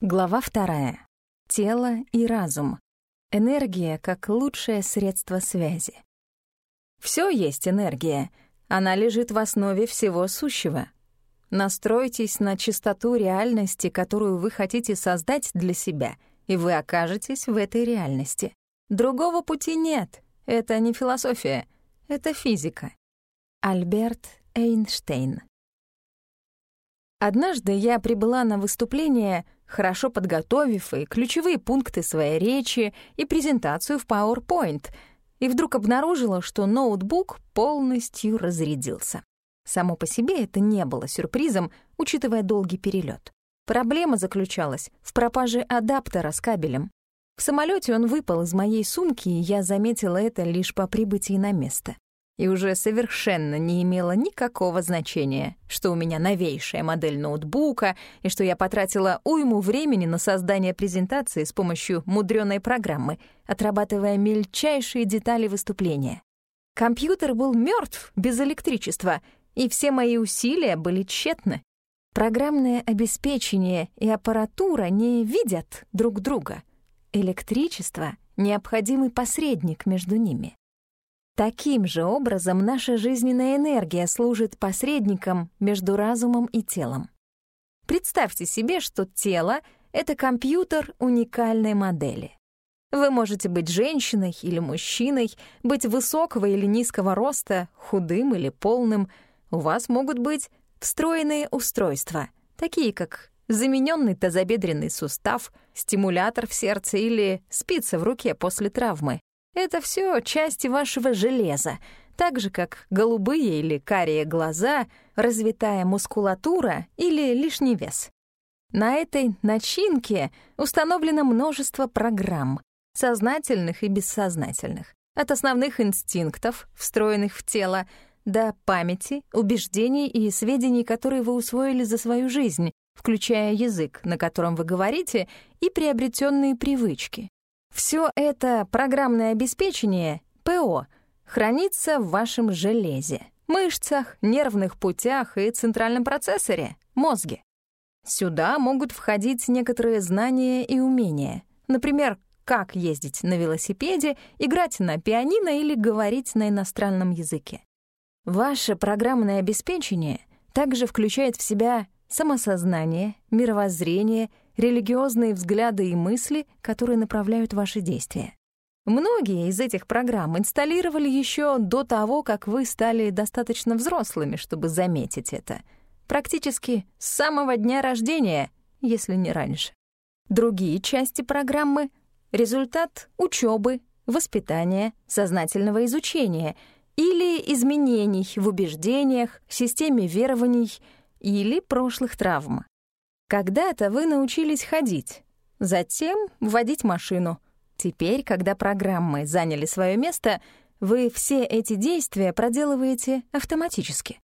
Глава вторая. Тело и разум. Энергия как лучшее средство связи. Все есть энергия. Она лежит в основе всего сущего. Настройтесь на чистоту реальности, которую вы хотите создать для себя, и вы окажетесь в этой реальности. Другого пути нет. Это не философия, это физика. Альберт Эйнштейн. Однажды я прибыла на выступление — хорошо подготовив и ключевые пункты своей речи, и презентацию в PowerPoint, и вдруг обнаружила, что ноутбук полностью разрядился. Само по себе это не было сюрпризом, учитывая долгий перелет. Проблема заключалась в пропаже адаптера с кабелем. В самолете он выпал из моей сумки, и я заметила это лишь по прибытии на место и уже совершенно не имело никакого значения, что у меня новейшая модель ноутбука и что я потратила уйму времени на создание презентации с помощью мудрёной программы, отрабатывая мельчайшие детали выступления. Компьютер был мертв без электричества, и все мои усилия были тщетны. Программное обеспечение и аппаратура не видят друг друга. Электричество — необходимый посредник между ними. Таким же образом наша жизненная энергия служит посредником между разумом и телом. Представьте себе, что тело — это компьютер уникальной модели. Вы можете быть женщиной или мужчиной, быть высокого или низкого роста, худым или полным. У вас могут быть встроенные устройства, такие как замененный тазобедренный сустав, стимулятор в сердце или спица в руке после травмы. Это все части вашего железа, так же, как голубые или карие глаза, развитая мускулатура или лишний вес. На этой начинке установлено множество программ, сознательных и бессознательных, от основных инстинктов, встроенных в тело, до памяти, убеждений и сведений, которые вы усвоили за свою жизнь, включая язык, на котором вы говорите, и приобретенные привычки. Все это программное обеспечение, ПО, хранится в вашем железе, мышцах, нервных путях и центральном процессоре, мозге. Сюда могут входить некоторые знания и умения, например, как ездить на велосипеде, играть на пианино или говорить на иностранном языке. Ваше программное обеспечение также включает в себя самосознание, мировоззрение религиозные взгляды и мысли, которые направляют ваши действия. Многие из этих программ инсталлировали еще до того, как вы стали достаточно взрослыми, чтобы заметить это. Практически с самого дня рождения, если не раньше. Другие части программы — результат учебы, воспитания, сознательного изучения или изменений в убеждениях, системе верований или прошлых травм. Когда-то вы научились ходить, затем водить машину. Теперь, когда программы заняли свое место, вы все эти действия проделываете автоматически.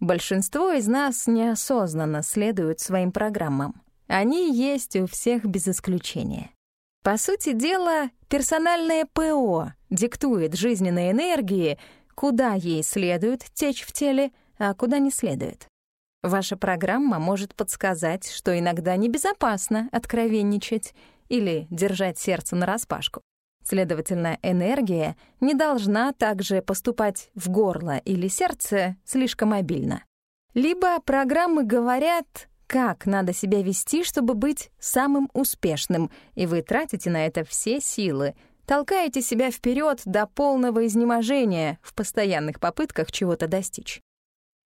Большинство из нас неосознанно следуют своим программам. Они есть у всех без исключения. По сути дела, персональное ПО диктует жизненной энергии, куда ей следует течь в теле, а куда не следует. Ваша программа может подсказать, что иногда небезопасно откровенничать или держать сердце нараспашку. Следовательно, энергия не должна также поступать в горло или сердце слишком обильно. Либо программы говорят, как надо себя вести, чтобы быть самым успешным, и вы тратите на это все силы, толкаете себя вперед до полного изнеможения в постоянных попытках чего-то достичь.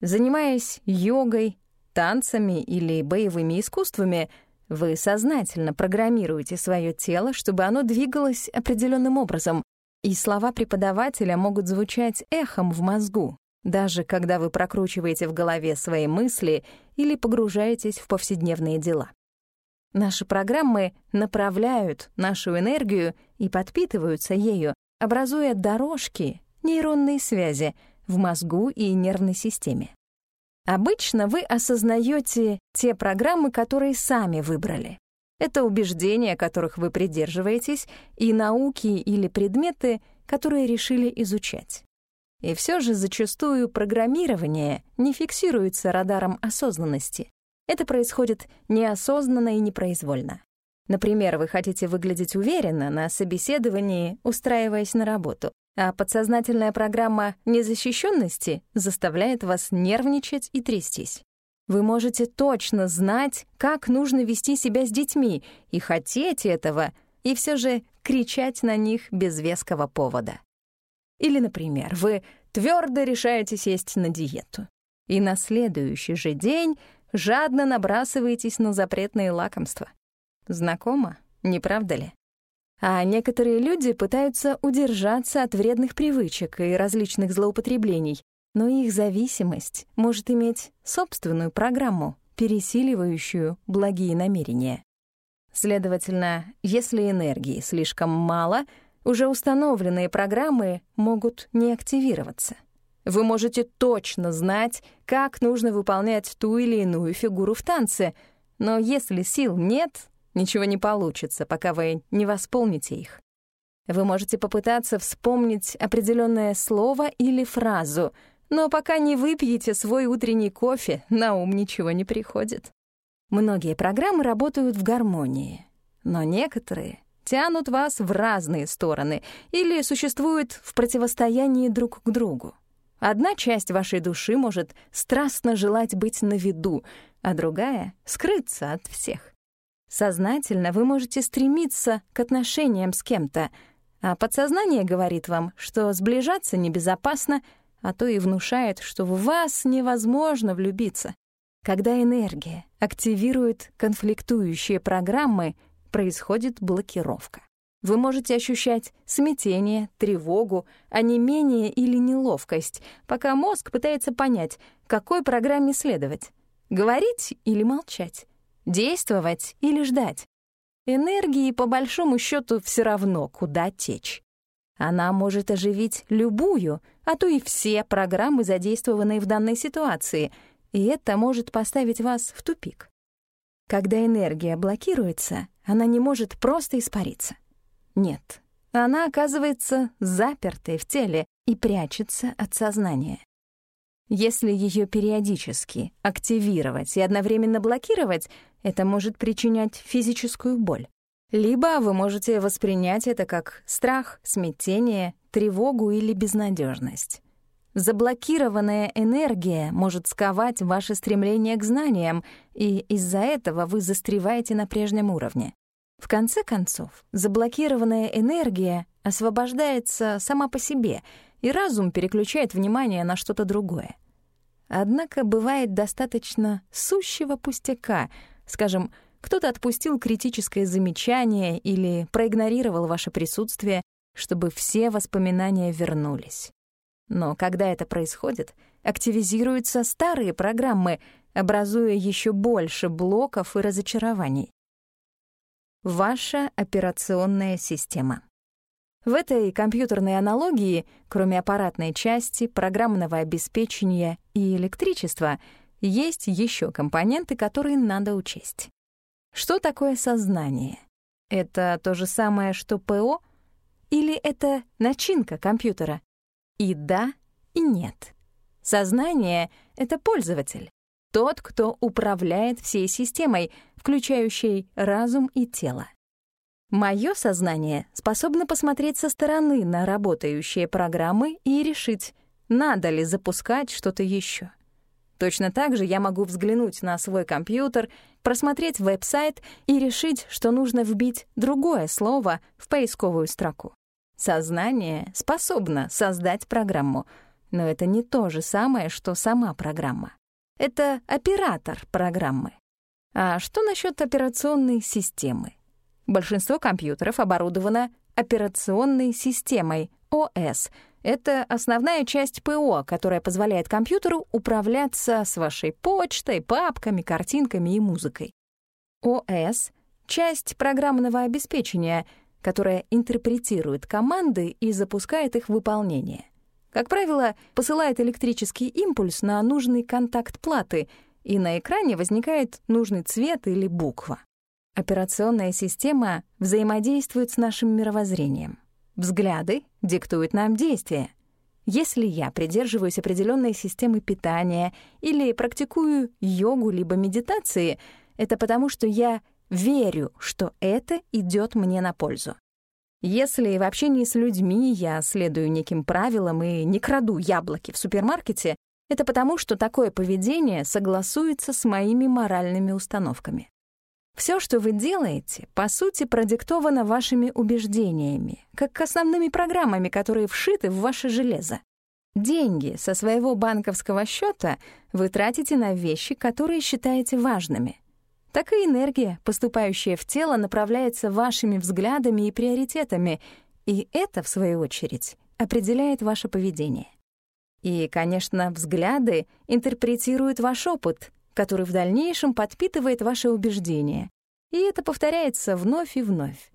Занимаясь йогой, танцами или боевыми искусствами, вы сознательно программируете свое тело, чтобы оно двигалось определенным образом, и слова преподавателя могут звучать эхом в мозгу, даже когда вы прокручиваете в голове свои мысли или погружаетесь в повседневные дела. Наши программы направляют нашу энергию и подпитываются ею, образуя дорожки, нейронные связи — в мозгу и нервной системе. Обычно вы осознаете те программы, которые сами выбрали. Это убеждения, которых вы придерживаетесь, и науки или предметы, которые решили изучать. И все же зачастую программирование не фиксируется радаром осознанности. Это происходит неосознанно и непроизвольно. Например, вы хотите выглядеть уверенно на собеседовании, устраиваясь на работу, а подсознательная программа незащищенности заставляет вас нервничать и трястись. Вы можете точно знать, как нужно вести себя с детьми, и хотеть этого, и все же кричать на них без веского повода. Или, например, вы твердо решаете сесть на диету, и на следующий же день жадно набрасываетесь на запретные лакомства. Знакомо, не правда ли? А некоторые люди пытаются удержаться от вредных привычек и различных злоупотреблений, но их зависимость может иметь собственную программу, пересиливающую благие намерения. Следовательно, если энергии слишком мало, уже установленные программы могут не активироваться. Вы можете точно знать, как нужно выполнять ту или иную фигуру в танце, но если сил нет, Ничего не получится, пока вы не восполните их. Вы можете попытаться вспомнить определенное слово или фразу, но пока не выпьете свой утренний кофе, на ум ничего не приходит. Многие программы работают в гармонии, но некоторые тянут вас в разные стороны или существуют в противостоянии друг к другу. Одна часть вашей души может страстно желать быть на виду, а другая — скрыться от всех. Сознательно вы можете стремиться к отношениям с кем-то, а подсознание говорит вам, что сближаться небезопасно, а то и внушает, что в вас невозможно влюбиться. Когда энергия активирует конфликтующие программы, происходит блокировка. Вы можете ощущать смятение, тревогу, онемение или неловкость, пока мозг пытается понять, какой программе следовать — говорить или молчать. Действовать или ждать? Энергии, по большому счету, все равно, куда течь. Она может оживить любую, а то и все программы, задействованные в данной ситуации, и это может поставить вас в тупик. Когда энергия блокируется, она не может просто испариться. Нет, она оказывается запертой в теле и прячется от сознания. Если ее периодически активировать и одновременно блокировать, это может причинять физическую боль. Либо вы можете воспринять это как страх, смятение, тревогу или безнадежность. Заблокированная энергия может сковать ваше стремление к знаниям, и из-за этого вы застреваете на прежнем уровне. В конце концов, заблокированная энергия освобождается сама по себе, и разум переключает внимание на что-то другое. Однако бывает достаточно сущего пустяка, скажем, кто-то отпустил критическое замечание или проигнорировал ваше присутствие, чтобы все воспоминания вернулись. Но когда это происходит, активизируются старые программы, образуя еще больше блоков и разочарований. Ваша операционная система. В этой компьютерной аналогии, кроме аппаратной части, программного обеспечения и электричества, есть еще компоненты, которые надо учесть. Что такое сознание? Это то же самое, что ПО? Или это начинка компьютера? И да, и нет. Сознание — это пользователь, тот, кто управляет всей системой, включающей разум и тело. Моё сознание способно посмотреть со стороны на работающие программы и решить, надо ли запускать что-то ещё. Точно так же я могу взглянуть на свой компьютер, просмотреть веб-сайт и решить, что нужно вбить другое слово в поисковую строку. Сознание способно создать программу, но это не то же самое, что сама программа. Это оператор программы. А что насчет операционной системы? Большинство компьютеров оборудовано операционной системой ОС. Это основная часть ПО, которая позволяет компьютеру управляться с вашей почтой, папками, картинками и музыкой. ОС — часть программного обеспечения, которая интерпретирует команды и запускает их выполнение. Как правило, посылает электрический импульс на нужный контакт платы, и на экране возникает нужный цвет или буква. Операционная система взаимодействует с нашим мировоззрением. Взгляды диктуют нам действия. Если я придерживаюсь определенной системы питания или практикую йогу либо медитации, это потому, что я верю, что это идет мне на пользу. Если в общении с людьми я следую неким правилам и не краду яблоки в супермаркете, это потому, что такое поведение согласуется с моими моральными установками. Все, что вы делаете, по сути, продиктовано вашими убеждениями, как основными программами, которые вшиты в ваше железо. Деньги со своего банковского счета вы тратите на вещи, которые считаете важными. Так и энергия, поступающая в тело, направляется вашими взглядами и приоритетами, и это, в свою очередь, определяет ваше поведение. И, конечно, взгляды интерпретируют ваш опыт, который в дальнейшем подпитывает ваши убеждения. И это повторяется вновь и вновь.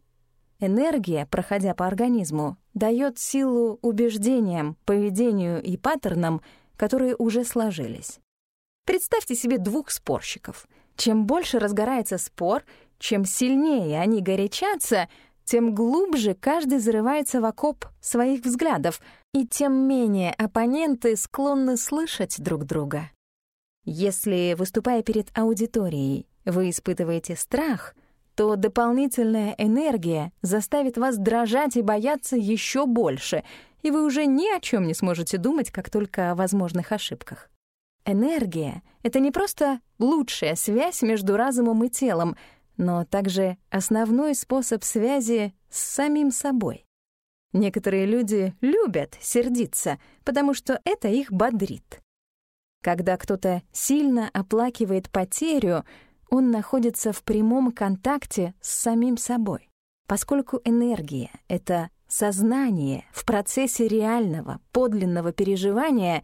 Энергия, проходя по организму, дает силу убеждениям, поведению и паттернам, которые уже сложились. Представьте себе двух спорщиков. Чем больше разгорается спор, чем сильнее они горячатся, тем глубже каждый зарывается в окоп своих взглядов, и тем менее оппоненты склонны слышать друг друга. Если, выступая перед аудиторией, вы испытываете страх, то дополнительная энергия заставит вас дрожать и бояться еще больше, и вы уже ни о чем не сможете думать, как только о возможных ошибках. Энергия — это не просто лучшая связь между разумом и телом, но также основной способ связи с самим собой. Некоторые люди любят сердиться, потому что это их бодрит. Когда кто-то сильно оплакивает потерю, он находится в прямом контакте с самим собой. Поскольку энергия — это сознание в процессе реального, подлинного переживания,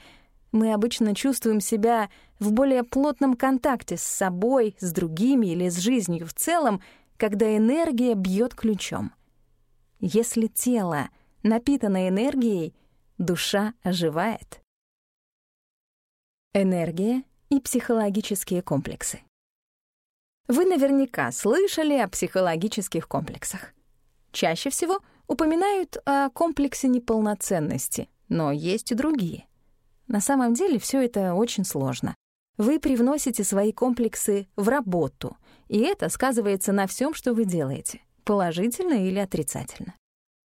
мы обычно чувствуем себя в более плотном контакте с собой, с другими или с жизнью в целом, когда энергия бьет ключом. Если тело напитано энергией, душа оживает. Энергия и психологические комплексы. Вы наверняка слышали о психологических комплексах. Чаще всего упоминают о комплексе неполноценности, но есть и другие. На самом деле все это очень сложно. Вы привносите свои комплексы в работу, и это сказывается на всем, что вы делаете, положительно или отрицательно.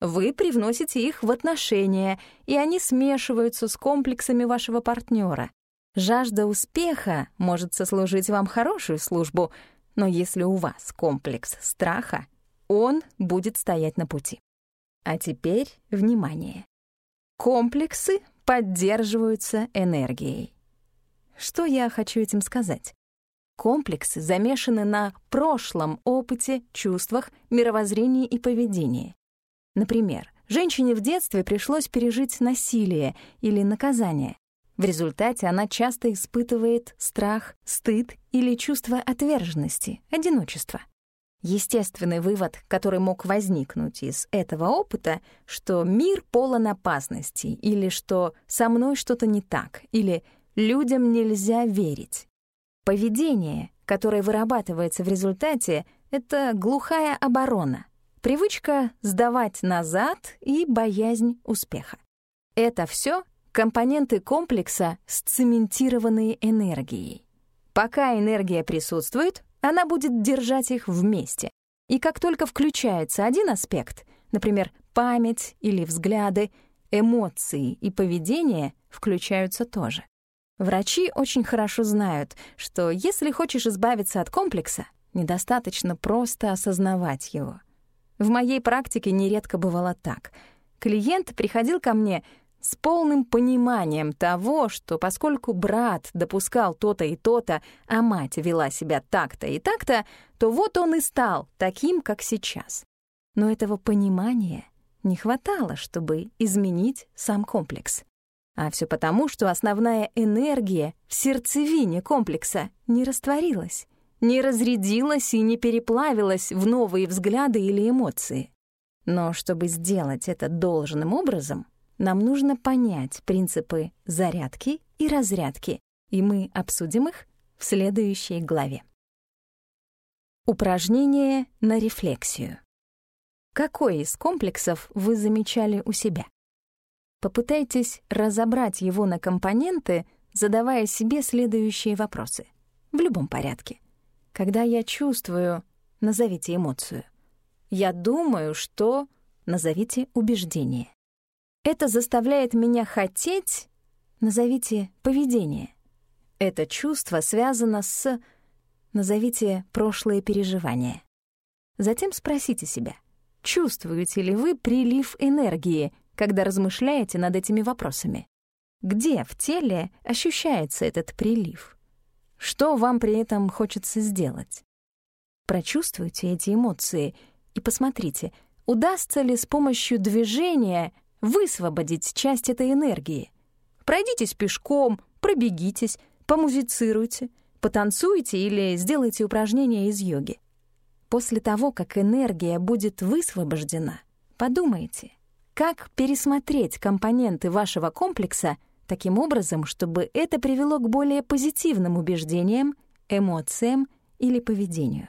Вы привносите их в отношения, и они смешиваются с комплексами вашего партнера, Жажда успеха может сослужить вам хорошую службу, но если у вас комплекс страха, он будет стоять на пути. А теперь внимание. Комплексы поддерживаются энергией. Что я хочу этим сказать? Комплексы замешаны на прошлом опыте, чувствах, мировоззрении и поведении. Например, женщине в детстве пришлось пережить насилие или наказание. В результате она часто испытывает страх, стыд или чувство отверженности, одиночества. Естественный вывод, который мог возникнуть из этого опыта, что мир полон опасностей, или что со мной что-то не так, или людям нельзя верить. Поведение, которое вырабатывается в результате, это глухая оборона, привычка сдавать назад и боязнь успеха. Это все компоненты комплекса сцементированные энергией. Пока энергия присутствует, она будет держать их вместе. И как только включается один аспект, например, память или взгляды, эмоции и поведение включаются тоже. Врачи очень хорошо знают, что если хочешь избавиться от комплекса, недостаточно просто осознавать его. В моей практике нередко бывало так. Клиент приходил ко мне с полным пониманием того, что поскольку брат допускал то-то и то-то, а мать вела себя так-то и так-то, то вот он и стал таким, как сейчас. Но этого понимания не хватало, чтобы изменить сам комплекс. А все потому, что основная энергия в сердцевине комплекса не растворилась, не разрядилась и не переплавилась в новые взгляды или эмоции. Но чтобы сделать это должным образом — нам нужно понять принципы зарядки и разрядки, и мы обсудим их в следующей главе. Упражнение на рефлексию. Какой из комплексов вы замечали у себя? Попытайтесь разобрать его на компоненты, задавая себе следующие вопросы. В любом порядке. Когда я чувствую, назовите эмоцию. Я думаю, что... Назовите убеждение. Это заставляет меня хотеть... Назовите поведение. Это чувство связано с... Назовите прошлые переживания. Затем спросите себя, чувствуете ли вы прилив энергии, когда размышляете над этими вопросами? Где в теле ощущается этот прилив? Что вам при этом хочется сделать? Прочувствуйте эти эмоции и посмотрите, удастся ли с помощью движения высвободить часть этой энергии. Пройдитесь пешком, пробегитесь, помузицируйте, потанцуйте или сделайте упражнения из йоги. После того, как энергия будет высвобождена, подумайте, как пересмотреть компоненты вашего комплекса таким образом, чтобы это привело к более позитивным убеждениям, эмоциям или поведению.